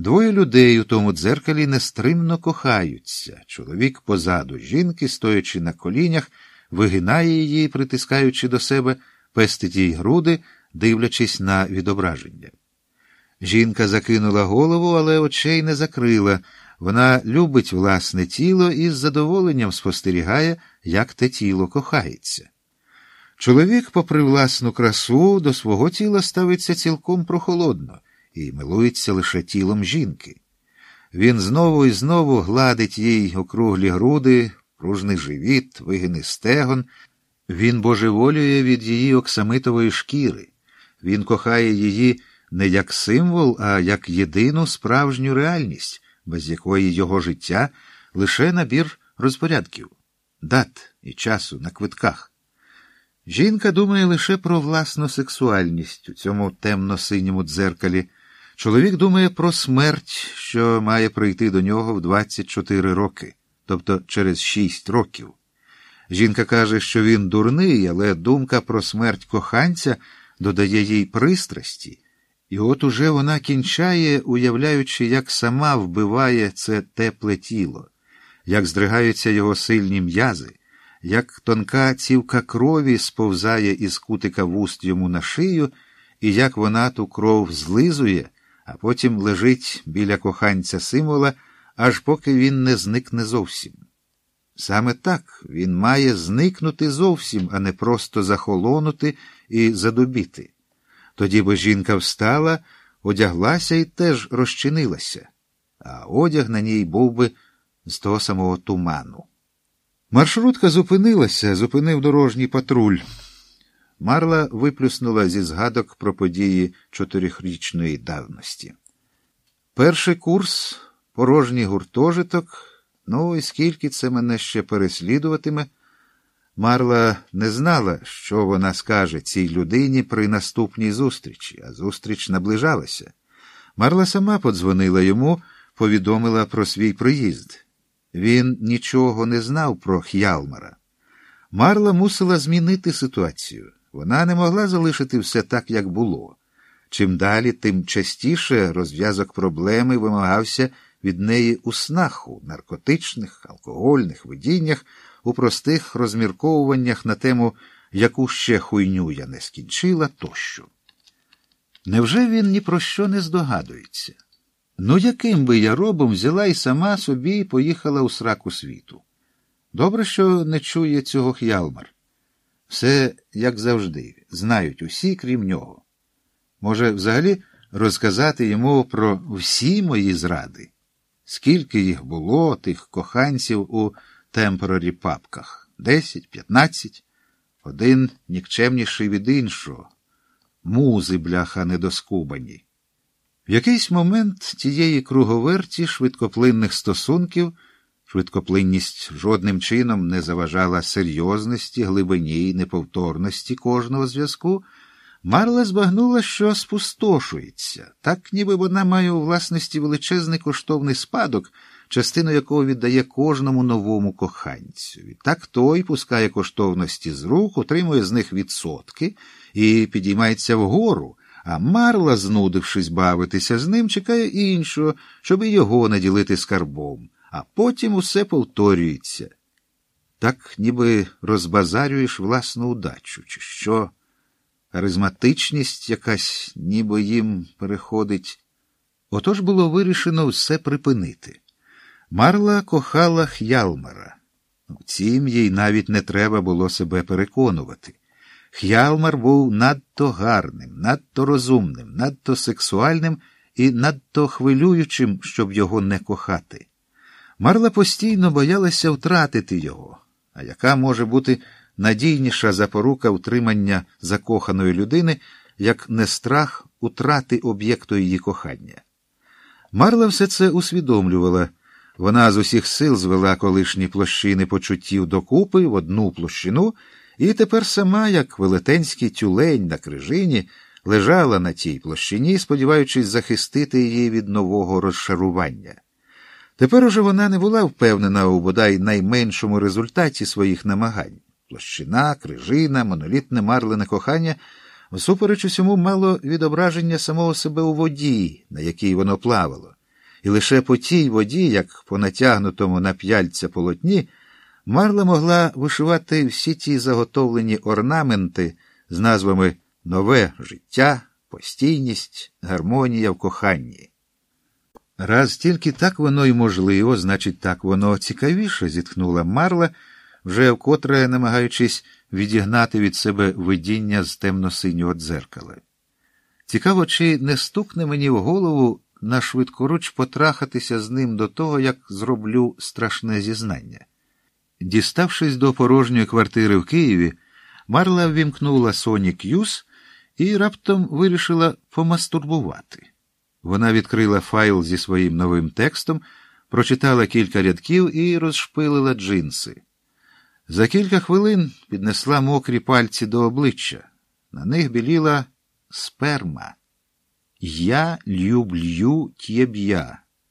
Двоє людей у тому дзеркалі нестримно кохаються. Чоловік позаду жінки, стоячи на колінях, вигинає її, притискаючи до себе, пестить їй груди, дивлячись на відображення. Жінка закинула голову, але очей не закрила. Вона любить власне тіло і з задоволенням спостерігає, як те тіло кохається. Чоловік, попри власну красу, до свого тіла ставиться цілком прохолодно і милується лише тілом жінки. Він знову і знову гладить їй округлі груди, пружний живіт, вигини стегон. Він божеволює від її оксамитової шкіри. Він кохає її не як символ, а як єдину справжню реальність, без якої його життя лише набір розпорядків, дат і часу на квитках. Жінка думає лише про власну сексуальність у цьому темно-синьому дзеркалі. Чоловік думає про смерть, що має прийти до нього в 24 роки, тобто через 6 років. Жінка каже, що він дурний, але думка про смерть коханця додає їй пристрасті, і от уже вона кінчає, уявляючи, як сама вбиває це тепле тіло, як здригаються його сильні м'язи, як тонка цівка крові сповзає із кутика вуст йому на шию, і як вона ту кров злизує, а потім лежить біля коханця символа, аж поки він не зникне зовсім. Саме так він має зникнути зовсім, а не просто захолонути і задубіти. Тоді би жінка встала, одяглася і теж розчинилася, а одяг на ній був би з того самого туману. Маршрутка зупинилася, зупинив дорожній патруль. Марла виплюснула зі згадок про події чотирьохрічної давності. Перший курс, порожній гуртожиток, ну і скільки це мене ще переслідуватиме. Марла не знала, що вона скаже цій людині при наступній зустрічі, а зустріч наближалася. Марла сама подзвонила йому, повідомила про свій приїзд. Він нічого не знав про Х'ялмара. Марла мусила змінити ситуацію. Вона не могла залишити все так, як було. Чим далі, тим частіше розв'язок проблеми вимагався від неї у снаху, наркотичних, алкогольних видіннях, у простих розмірковуваннях на тему, яку ще хуйню я не скінчила, тощо. Невже він ні про що не здогадується? Ну, яким би я робом взяла і сама собі поїхала у сраку світу? Добре, що не чує цього Х'ялмар. Все, як завжди, знають усі, крім нього. Може, взагалі розказати йому про всі мої зради, скільки їх було, тих коханців у темпорарі папках десять, п'ятнадцять, один нікчемніший від іншого, музи, бляха, недоскубані. В якийсь момент тієї круговерті швидкоплинних стосунків. Швидкоплинність жодним чином не заважала серйозності, глибині і неповторності кожного зв'язку. Марла збагнула, що спустошується, так ніби вона має у власності величезний коштовний спадок, частину якого віддає кожному новому коханцю. так той пускає коштовності з рук, отримує з них відсотки і підіймається вгору. А Марла, знудившись бавитися з ним, чекає іншого, щоб і його наділити скарбом а потім усе повторюється. Так ніби розбазарюєш власну удачу, чи що харизматичність якась ніби їм переходить. Отож було вирішено все припинити. Марла кохала Х'ялмара. Втім, їй навіть не треба було себе переконувати. Х'ялмар був надто гарним, надто розумним, надто сексуальним і надто хвилюючим, щоб його не кохати. Марла постійно боялася втратити його, а яка може бути надійніша запорука утримання закоханої людини, як не страх утрати об'єкту її кохання. Марла все це усвідомлювала. Вона з усіх сил звела колишні площини почуттів докупи в одну площину, і тепер сама, як велетенський тюлень на крижині, лежала на тій площині, сподіваючись захистити її від нового розшарування. Тепер уже вона не була впевнена у бодай найменшому результаті своїх намагань. Площина, крижина, монолітне марлене кохання, всупереч усьому мало відображення самого себе у воді, на якій воно плавало, і лише по тій воді, як по натягнутому на п'яльця полотні, Марла могла вишивати всі ті заготовлені орнаменти з назвами Нове життя, постійність, гармонія в коханні. Раз тільки так воно й можливо, значить, так воно цікавіше, зітхнула Марла, вже вкотре намагаючись відігнати від себе видіння з темно-синього дзеркала. Цікаво, чи не стукне мені в голову на швидкоруч потрахатися з ним до того, як зроблю страшне зізнання. Діставшись до порожньої квартири в Києві, Марла ввімкнула Соні К'юз і раптом вирішила помастурбувати. Вона відкрила файл зі своїм новим текстом, прочитала кілька рядків і розшпилила джинси. За кілька хвилин піднесла мокрі пальці до обличчя. На них біліла сперма. Я люблю тєб'я.